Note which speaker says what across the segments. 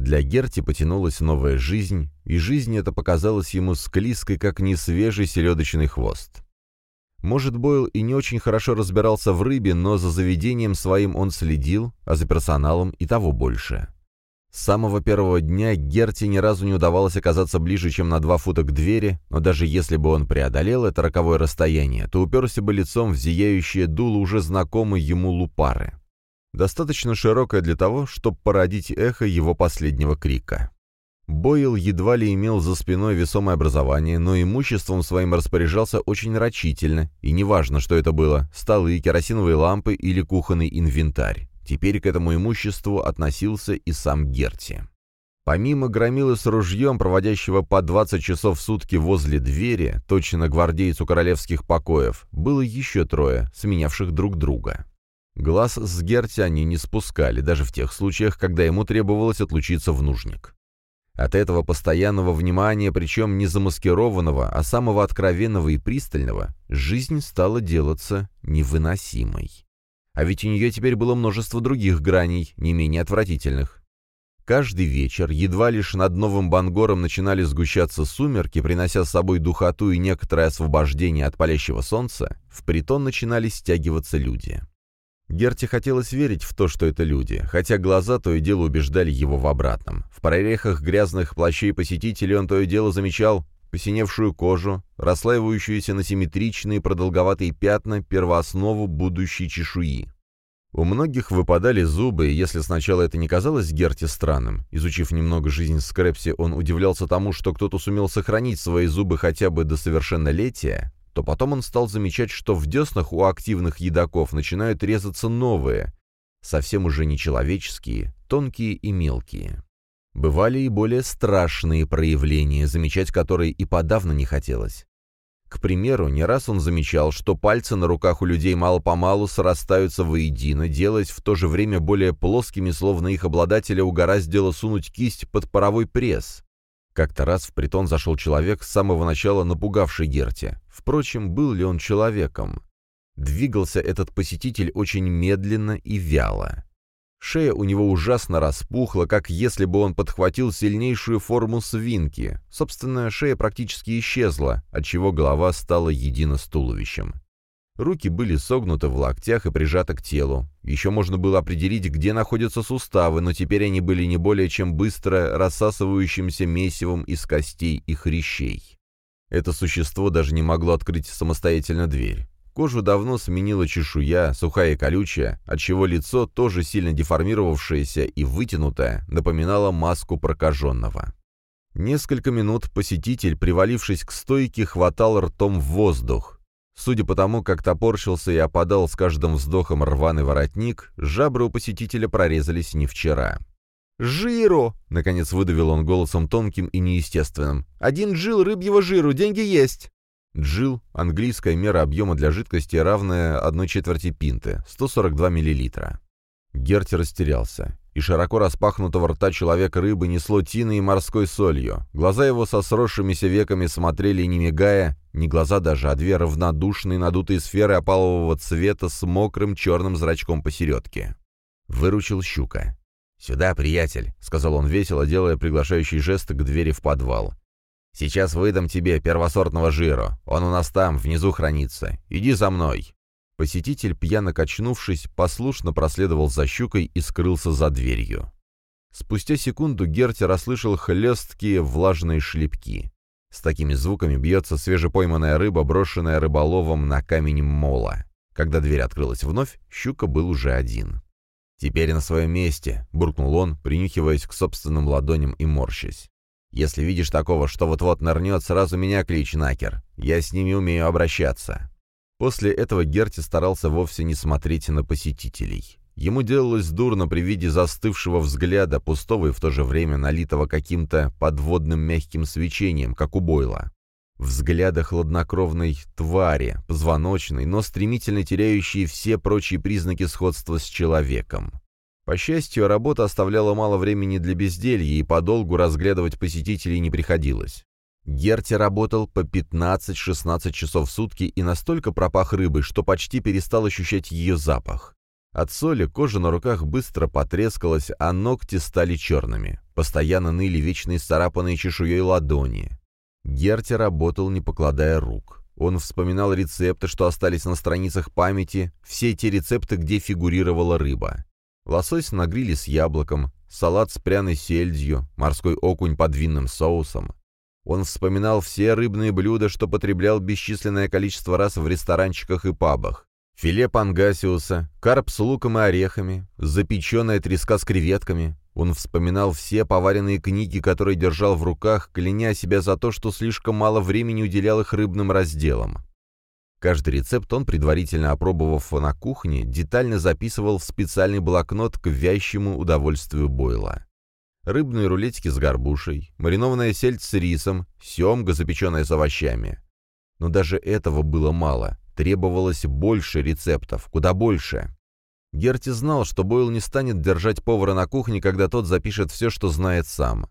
Speaker 1: Для Герти потянулась новая жизнь, и жизнь эта показалась ему склизкой, как несвежий селедочный хвост. Может, Бойл и не очень хорошо разбирался в рыбе, но за заведением своим он следил, а за персоналом и того больше. С самого первого дня Герти ни разу не удавалось оказаться ближе, чем на два фута к двери, но даже если бы он преодолел это роковое расстояние, то уперся бы лицом в зияющее дуло уже знакомой ему лупары. Достаточно широкое для того, чтобы породить эхо его последнего крика. Бойл едва ли имел за спиной весомое образование, но имуществом своим распоряжался очень рачительно, и неважно, что это было – столы, керосиновые лампы или кухонный инвентарь. Теперь к этому имуществу относился и сам Герти. Помимо громилы с ружьем, проводящего по 20 часов в сутки возле двери, точно гвардейцу королевских покоев, было еще трое, сменявших друг друга. Глаз с Герти они не спускали, даже в тех случаях, когда ему требовалось отлучиться в нужник. От этого постоянного внимания, причем не замаскированного, а самого откровенного и пристального, жизнь стала делаться невыносимой. А ведь у нее теперь было множество других граней, не менее отвратительных. Каждый вечер, едва лишь над Новым Бангором начинали сгущаться сумерки, принося с собой духоту и некоторое освобождение от палящего солнца, в притон начинали стягиваться люди. Герти хотелось верить в то, что это люди, хотя глаза то и дело убеждали его в обратном. В прорехах грязных плащей посетителей он то и дело замечал посиневшую кожу, расслаивающуюся на симметричные продолговатые пятна, первооснову будущей чешуи. У многих выпадали зубы, и если сначала это не казалось Герти странным, изучив немного жизнь Скрепси, он удивлялся тому, что кто-то сумел сохранить свои зубы хотя бы до совершеннолетия, то потом он стал замечать, что в деснах у активных едоков начинают резаться новые, совсем уже нечеловеческие, тонкие и мелкие. Бывали и более страшные проявления, замечать которые и подавно не хотелось. К примеру, не раз он замечал, что пальцы на руках у людей мало-помалу срастаются воедино, делаясь в то же время более плоскими, словно их обладателя угораздило сунуть кисть под паровой пресс. Как-то раз в притон зашел человек, с самого начала напугавший Герти. Впрочем, был ли он человеком? Двигался этот посетитель очень медленно и вяло. Шея у него ужасно распухла, как если бы он подхватил сильнейшую форму свинки. Собственная шея практически исчезла, отчего голова стала едино с туловищем. Руки были согнуты в локтях и прижаты к телу. Еще можно было определить, где находятся суставы, но теперь они были не более чем быстро рассасывающимся месивом из костей и хрящей. Это существо даже не могло открыть самостоятельно дверь. Кожу давно сменила чешуя, сухая и колючая, отчего лицо, тоже сильно деформировавшееся и вытянутое, напоминало маску прокаженного. Несколько минут посетитель, привалившись к стойке, хватал ртом в воздух. Судя по тому, как топорщился и опадал с каждым вздохом рваный воротник, жабры у посетителя прорезались не вчера.
Speaker 2: «Жиру!» — наконец выдавил он голосом тонким и неестественным. «Один джил рыбьего жиру, деньги есть!»
Speaker 1: Джил – английская мера объема для жидкости, равная одной четверти пинты, 142 мл. Герти растерялся. И широко распахнутого рта человека рыбы несло тиной и морской солью. Глаза его со сросшимися веками смотрели, не мигая, не глаза даже, а две равнодушные надутые сферы опалового цвета с мокрым черным зрачком посередке. Выручил щука. «Сюда, приятель», — сказал он весело, делая приглашающий жест к двери в подвал. «Сейчас выдам тебе первосортного жира. Он у нас там, внизу хранится. Иди за мной». Посетитель, пьяно качнувшись, послушно проследовал за щукой и скрылся за дверью. Спустя секунду Герти расслышал хлесткие влажные шлепки. С такими звуками бьется свежепойманная рыба, брошенная рыболовом на камень мола. Когда дверь открылась вновь, щука был уже один. «Теперь на своем месте», — буркнул он, принюхиваясь к собственным ладоням и морщась. «Если видишь такого, что вот-вот нырнет, сразу меня клич, Накер. Я с ними умею обращаться». После этого Герти старался вовсе не смотреть на посетителей. Ему делалось дурно при виде застывшего взгляда, пустого и в то же время налитого каким-то подводным мягким свечением, как у Бойла. Взгляда хладнокровной твари, позвоночной, но стремительно теряющей все прочие признаки сходства с человеком. По счастью, работа оставляла мало времени для безделья, и подолгу разглядывать посетителей не приходилось. Герти работал по 15-16 часов в сутки и настолько пропах рыбой, что почти перестал ощущать ее запах. От соли кожа на руках быстро потрескалась, а ногти стали черными. Постоянно ныли вечные царапанные чешуей ладони. Герти работал, не покладая рук. Он вспоминал рецепты, что остались на страницах памяти, все те рецепты, где фигурировала рыба. Лосось на гриле с яблоком, салат с пряной сельдью, морской окунь под винным соусом. Он вспоминал все рыбные блюда, что потреблял бесчисленное количество раз в ресторанчиках и пабах. Филе пангасиуса, карп с луком и орехами, запеченная треска с креветками. Он вспоминал все поваренные книги, которые держал в руках, кляня себя за то, что слишком мало времени уделял их рыбным разделам. Каждый рецепт он, предварительно опробовав на кухне, детально записывал в специальный блокнот к вящему удовольствию Бойла. Рыбные рулетики с горбушей, маринованная сельдь с рисом, семга, запеченная с овощами. Но даже этого было мало. Требовалось больше рецептов, куда больше. Герти знал, что Бойл не станет держать повара на кухне, когда тот запишет все, что знает сам.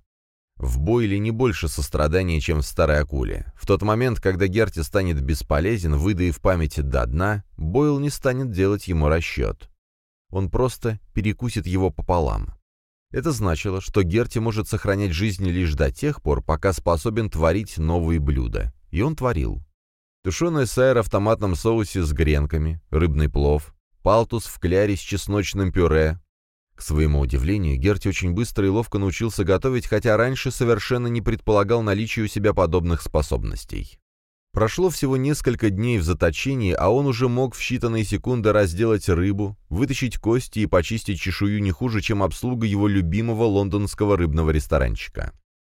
Speaker 1: В Бойле не больше сострадания, чем в старой акуле. В тот момент, когда Герти станет бесполезен, выдаив памяти до дна, Бойл не станет делать ему расчет. Он просто перекусит его пополам. Это значило, что Герти может сохранять жизнь лишь до тех пор, пока способен творить новые блюда. И он творил. Тушеная сайра в томатном соусе с гренками, рыбный плов, палтус в кляре с чесночным пюре. К своему удивлению, Герти очень быстро и ловко научился готовить, хотя раньше совершенно не предполагал наличие у себя подобных способностей. Прошло всего несколько дней в заточении, а он уже мог в считанные секунды разделать рыбу, вытащить кости и почистить чешую не хуже, чем обслуга его любимого лондонского рыбного ресторанчика.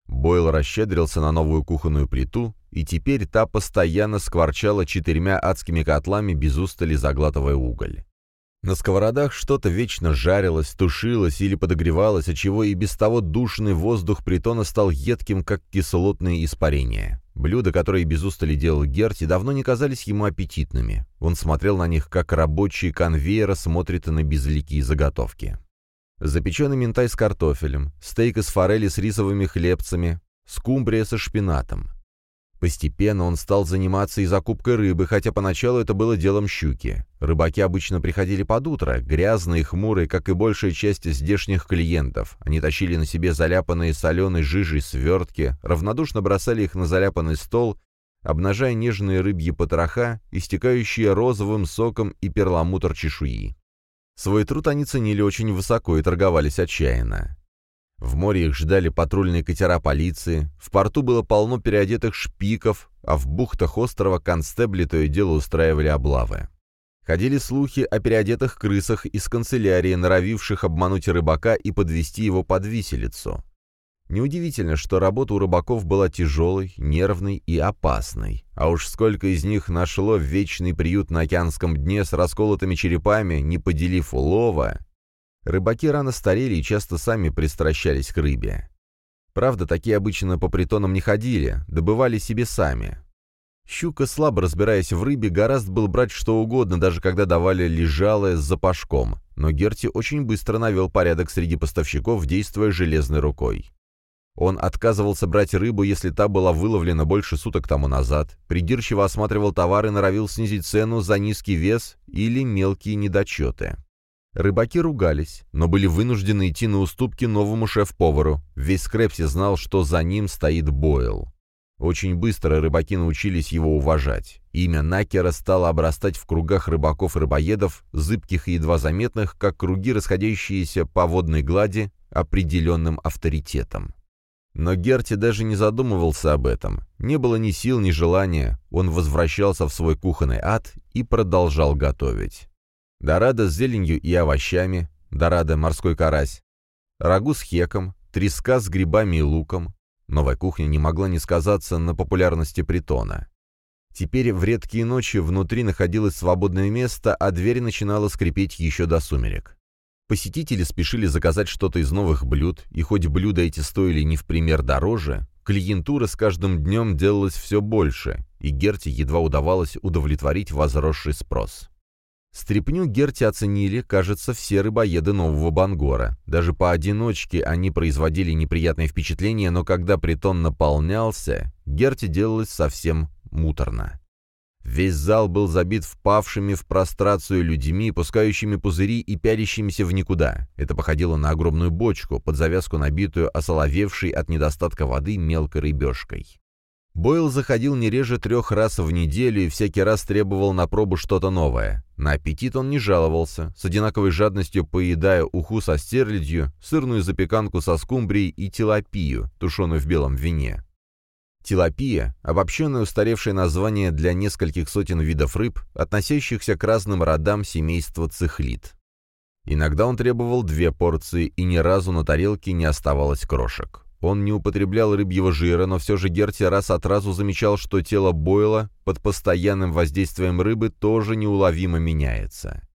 Speaker 1: Бойл расщедрился на новую кухонную плиту, и теперь та постоянно скворчала четырьмя адскими котлами, без устали заглатывая уголь. На сковородах что-то вечно жарилось, тушилось или подогревалось, отчего и без того душный воздух притона стал едким, как кислотные испарения. Блюда, которые без устали делал Герти, давно не казались ему аппетитными. Он смотрел на них, как рабочий конвейера смотрит на безликие заготовки запеченный минтай с картофелем, стейк из форели с рисовыми хлебцами, скумбрия со шпинатом. Постепенно он стал заниматься и закупкой рыбы, хотя поначалу это было делом щуки. Рыбаки обычно приходили под утро, грязные, хмурые, как и большая часть здешних клиентов. Они тащили на себе заляпанные соленой жижей свертки, равнодушно бросали их на заляпанный стол, обнажая нежные рыбьи потроха, истекающие розовым соком и перламутр чешуи. Свой труд они ценили очень высоко и торговались отчаянно. В море их ждали патрульные катера полиции, в порту было полно переодетых шпиков, а в бухтах острова констебли то и дело устраивали облавы. Ходили слухи о переодетых крысах из канцелярии, норовивших обмануть рыбака и подвести его под виселицу. Неудивительно, что работа у рыбаков была тяжелой, нервной и опасной. А уж сколько из них нашло вечный приют на океанском дне с расколотыми черепами, не поделив улова. Рыбаки рано старели и часто сами пристращались к рыбе. Правда, такие обычно по притонам не ходили, добывали себе сами. Щука, слабо разбираясь в рыбе, гораздо был брать что угодно, даже когда давали лежалое с запашком. Но Герти очень быстро навел порядок среди поставщиков, действуя железной рукой. Он отказывался брать рыбу, если та была выловлена больше суток тому назад, придирчиво осматривал товар и норовил снизить цену за низкий вес или мелкие недочеты. Рыбаки ругались, но были вынуждены идти на уступки новому шеф-повару. Весь Скрепси знал, что за ним стоит Бойл. Очень быстро рыбаки научились его уважать. Имя Накера стало обрастать в кругах рыбаков-рыбоедов, зыбких и едва заметных, как круги, расходящиеся по водной глади, определенным авторитетом. Но Герти даже не задумывался об этом. Не было ни сил, ни желания. Он возвращался в свой кухонный ад и продолжал готовить. Дорада с зеленью и овощами, дорада морской карась, рагу с хеком, треска с грибами и луком. Новая кухня не могла не сказаться на популярности притона. Теперь в редкие ночи внутри находилось свободное место, а дверь начинала скрипеть еще до сумерек. Посетители спешили заказать что-то из новых блюд, и хоть блюда эти стоили не в пример дороже, клиентура с каждым днем делалась все больше, и Герти едва удавалось удовлетворить возросший спрос. Стрепню Герти оценили, кажется, все рыбоеды Нового Бангора. Даже поодиночке они производили неприятное впечатление, но когда притон наполнялся, Герти делалось совсем муторно. Весь зал был забит впавшими в прострацию людьми, пускающими пузыри и пялящимися в никуда. Это походило на огромную бочку, под завязку набитую осоловевшей от недостатка воды мелкой рыбешкой. Бойл заходил не реже трех раз в неделю и всякий раз требовал на пробу что-то новое. На аппетит он не жаловался, с одинаковой жадностью поедая уху со стерлядью, сырную запеканку со скумбрией и тилапию, тушеную в белом вине. Тилапия – обобщенное устаревшее название для нескольких сотен видов рыб, относящихся к разным родам семейства цихлит. Иногда он требовал две порции, и ни разу на тарелке не оставалось крошек. Он не употреблял рыбьего жира, но все же Герти раз от разу замечал, что тело Бойла под постоянным воздействием рыбы тоже неуловимо меняется.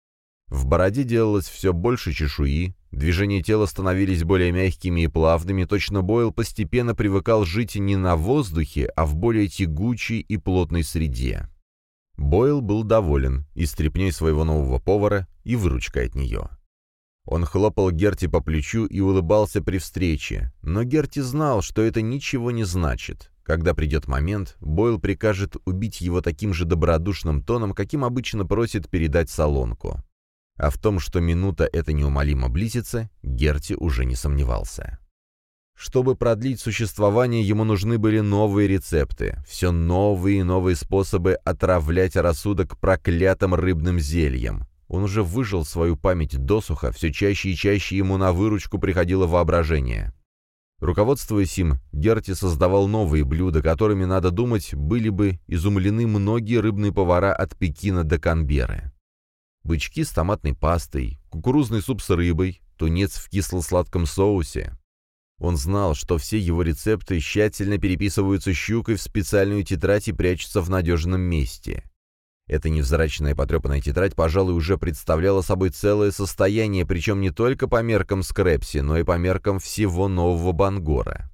Speaker 1: В бороде делалось все больше чешуи, движения тела становились более мягкими и плавными, точно Бойл постепенно привыкал жить не на воздухе, а в более тягучей и плотной среде. Бойл был доволен и стряпней своего нового повара, и выручкой от нее. Он хлопал Герти по плечу и улыбался при встрече, но Герти знал, что это ничего не значит. Когда придет момент, Бойл прикажет убить его таким же добродушным тоном, каким обычно просит передать солонку. А в том, что минута эта неумолимо близится, Герти уже не сомневался. Чтобы продлить существование, ему нужны были новые рецепты, все новые и новые способы отравлять рассудок проклятым рыбным зельем. Он уже выжил свою память досуха, все чаще и чаще ему на выручку приходило воображение. Руководствуясь им, Герти создавал новые блюда, которыми, надо думать, были бы изумлены многие рыбные повара от Пекина до Канберы. Бычки с томатной пастой, кукурузный суп с рыбой, тунец в кисло-сладком соусе. Он знал, что все его рецепты тщательно переписываются щукой в специальную тетрадь и прячутся в надежном месте. Эта невзрачная потрепанная тетрадь, пожалуй, уже представляла собой целое состояние, причем не только по меркам Скрепси, но и по меркам всего нового Бангора.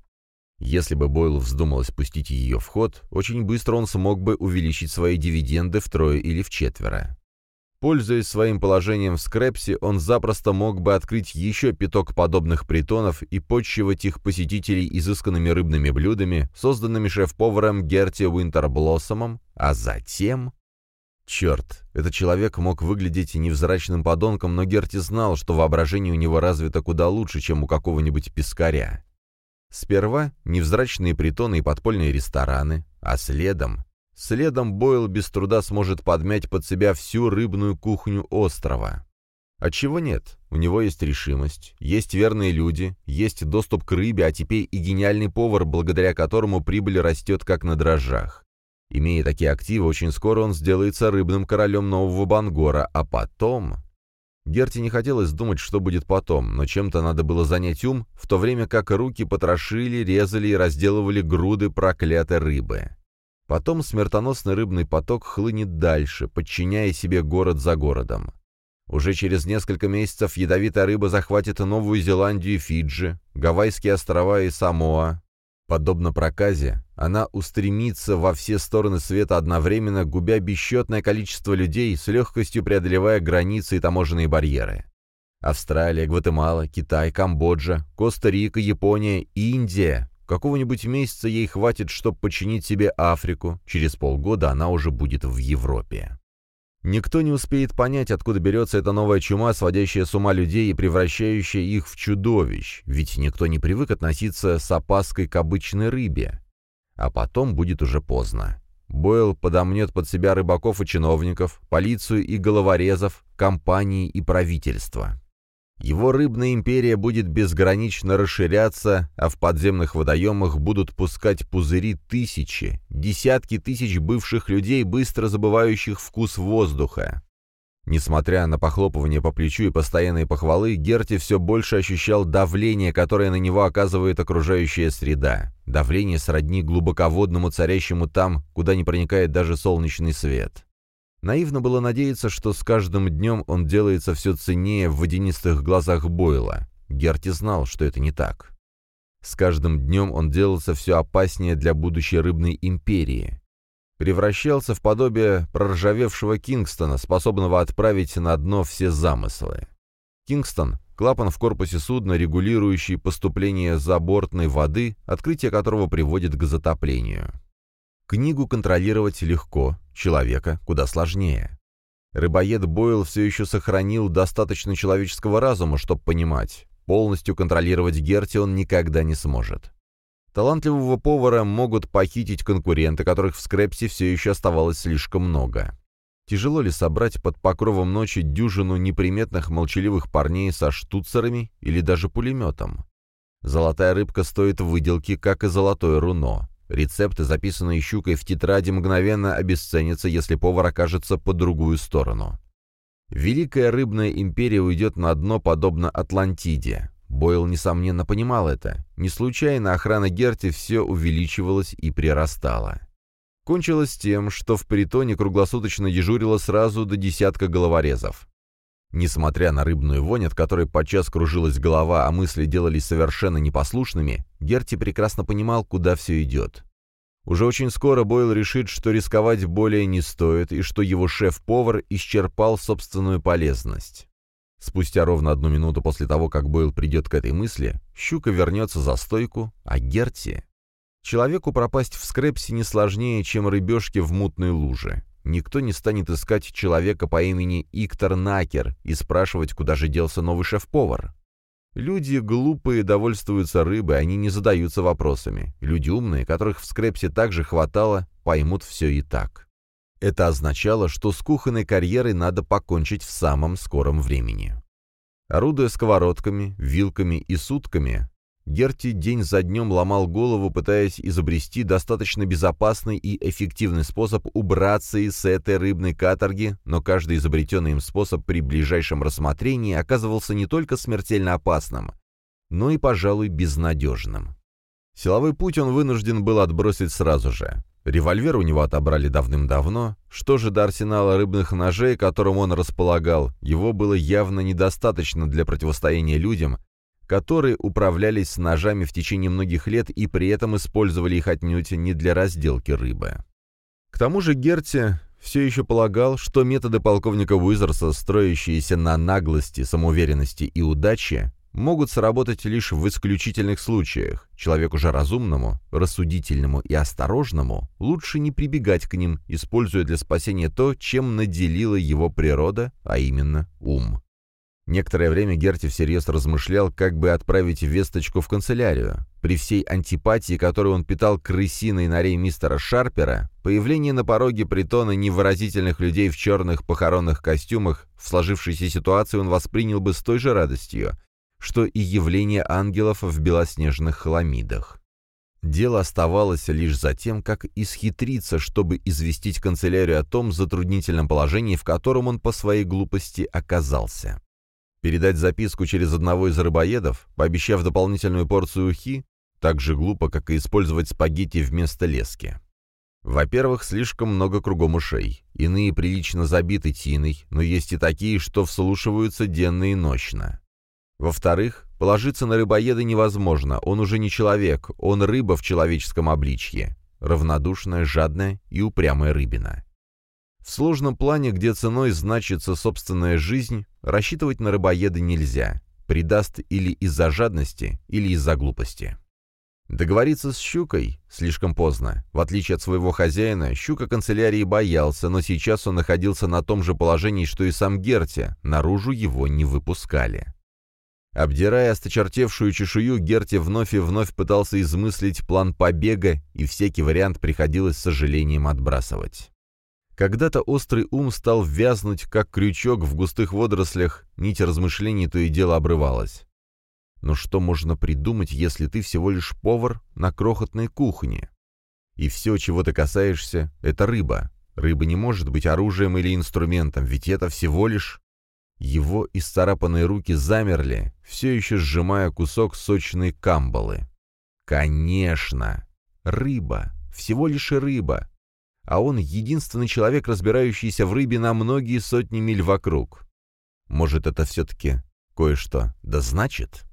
Speaker 1: Если бы Бойл вздумалось пустить ее в ход, очень быстро он смог бы увеличить свои дивиденды втрое или вчетверо. Пользуясь своим положением в Скрепсе, он запросто мог бы открыть еще пяток подобных притонов и почивать их посетителей изысканными рыбными блюдами, созданными шеф-поваром Герти Уинтерблоссомом, а затем... Черт, этот человек мог выглядеть невзрачным подонком, но Герти знал, что воображение у него развито куда лучше, чем у какого-нибудь пескаря. Сперва невзрачные притоны и подпольные рестораны, а следом... Следом Бойл без труда сможет подмять под себя всю рыбную кухню острова. Отчего нет? У него есть решимость, есть верные люди, есть доступ к рыбе, а теперь и гениальный повар, благодаря которому прибыль растет как на дрожжах. Имея такие активы, очень скоро он сделается рыбным королем нового Бангора, а потом... Герти не хотелось думать, что будет потом, но чем-то надо было занять ум, в то время как руки потрошили, резали и разделывали груды проклятой рыбы. Потом смертоносный рыбный поток хлынет дальше, подчиняя себе город за городом. Уже через несколько месяцев ядовитая рыба захватит Новую Зеландию и Фиджи, Гавайские острова и Самоа, Подобно проказе, она устремится во все стороны света одновременно, губя бесчетное количество людей, с легкостью преодолевая границы и таможенные барьеры. Австралия, Гватемала, Китай, Камбоджа, Коста-Рика, Япония, Индия. Какого-нибудь месяца ей хватит, чтобы починить себе Африку. Через полгода она уже будет в Европе. Никто не успеет понять, откуда берется эта новая чума, сводящая с ума людей и превращающая их в чудовищ, ведь никто не привык относиться с опаской к обычной рыбе. А потом будет уже поздно. Бойл подомнет под себя рыбаков и чиновников, полицию и головорезов, компании и правительство. Его рыбная империя будет безгранично расширяться, а в подземных водоемах будут пускать пузыри тысячи, десятки тысяч бывших людей, быстро забывающих вкус воздуха. Несмотря на похлопывание по плечу и постоянные похвалы, Герти все больше ощущал давление, которое на него оказывает окружающая среда. Давление сродни глубоководному царящему там, куда не проникает даже солнечный свет. Наивно было надеяться, что с каждым днем он делается все ценнее в водянистых глазах Бойла. Герти знал, что это не так. С каждым днем он делался все опаснее для будущей рыбной империи. Превращался в подобие проржавевшего Кингстона, способного отправить на дно все замыслы. Кингстон — клапан в корпусе судна, регулирующий поступление забортной воды, открытие которого приводит к затоплению. Книгу контролировать легко, человека куда сложнее. Рыбоед Бойл все еще сохранил достаточно человеческого разума, чтобы понимать, полностью контролировать Герти он никогда не сможет. Талантливого повара могут похитить конкуренты, которых в скрепсе все еще оставалось слишком много. Тяжело ли собрать под покровом ночи дюжину неприметных молчаливых парней со штуцерами или даже пулеметом? Золотая рыбка стоит выделки, как и золотое руно. Рецепты, записанные щукой в тетради, мгновенно обесценятся, если повар окажется по другую сторону. Великая рыбная империя уйдет на дно, подобно Атлантиде. Бойл, несомненно, понимал это. Не случайно охрана Герти все увеличивалась и прирастала. Кончилось тем, что в притоне круглосуточно дежурило сразу до десятка головорезов. Несмотря на рыбную вонь, от которой подчас кружилась голова, а мысли делались совершенно непослушными, Герти прекрасно понимал, куда все идет. Уже очень скоро Бойл решит, что рисковать более не стоит, и что его шеф-повар исчерпал собственную полезность. Спустя ровно одну минуту после того, как Бойл придет к этой мысли, щука вернется за стойку, а Герти... Человеку пропасть в скрепсе не сложнее, чем рыбешке в мутной луже. Никто не станет искать человека по имени Иктор Накер и спрашивать, куда же делся новый шеф-повар. Люди глупые довольствуются рыбой, они не задаются вопросами. Люди умные, которых в скрепсе также хватало, поймут все и так. Это означало, что с кухонной карьерой надо покончить в самом скором времени. Орудуя сковородками, вилками и сутками, Герти день за днем ломал голову, пытаясь изобрести достаточно безопасный и эффективный способ убраться из этой рыбной каторги, но каждый изобретенный им способ при ближайшем рассмотрении оказывался не только смертельно опасным, но и, пожалуй, безнадежным. Силовой путь он вынужден был отбросить сразу же. Револьвер у него отобрали давным-давно. Что же до арсенала рыбных ножей, которым он располагал, его было явно недостаточно для противостояния людям, которые управлялись с ножами в течение многих лет и при этом использовали их отнюдь не для разделки рыбы. К тому же Герти все еще полагал, что методы полковника Уизерса, строящиеся на наглости, самоуверенности и удаче, могут сработать лишь в исключительных случаях. Человеку же разумному, рассудительному и осторожному лучше не прибегать к ним, используя для спасения то, чем наделила его природа, а именно ум. Некоторое время Герти всерьез размышлял, как бы отправить весточку в канцелярию. При всей антипатии, которую он питал крысиной норе мистера Шарпера, появление на пороге притона невыразительных людей в черных похоронных костюмах в сложившейся ситуации он воспринял бы с той же радостью, что и явление ангелов в белоснежных хламидах. Дело оставалось лишь за тем, как исхитриться, чтобы известить канцелярию о том затруднительном положении, в котором он по своей глупости оказался. Передать записку через одного из рыбоедов, пообещав дополнительную порцию ухи, так же глупо, как и использовать спагетти вместо лески. Во-первых, слишком много кругом ушей. Иные прилично забиты тиной, но есть и такие, что вслушиваются денно и ночно. Во-вторых, положиться на рыбоеда невозможно, он уже не человек, он рыба в человеческом обличье. Равнодушная, жадная и упрямая рыбина. В сложном плане, где ценой значится собственная жизнь, рассчитывать на рыбоеда нельзя. Предаст или из-за жадности, или из-за глупости. Договориться с щукой слишком поздно. В отличие от своего хозяина, щука канцелярии боялся, но сейчас он находился на том же положении, что и сам Герти, наружу его не выпускали. Обдирая осточертевшую чешую, Герти вновь и вновь пытался измыслить план побега, и всякий вариант приходилось с сожалением отбрасывать. Когда-то острый ум стал вязнуть, как крючок в густых водорослях, нить размышлений то и дело обрывалась. Но что можно придумать, если ты всего лишь повар на крохотной кухне? И все, чего ты касаешься, — это рыба. Рыба не может быть оружием или инструментом, ведь это всего лишь... Его исцарапанные руки замерли, все еще сжимая кусок сочной камбалы. Конечно! Рыба! Всего лишь рыба! А он единственный человек, разбирающийся в рыбе на многие сотни миль вокруг. Может, это все-таки кое-что да значит?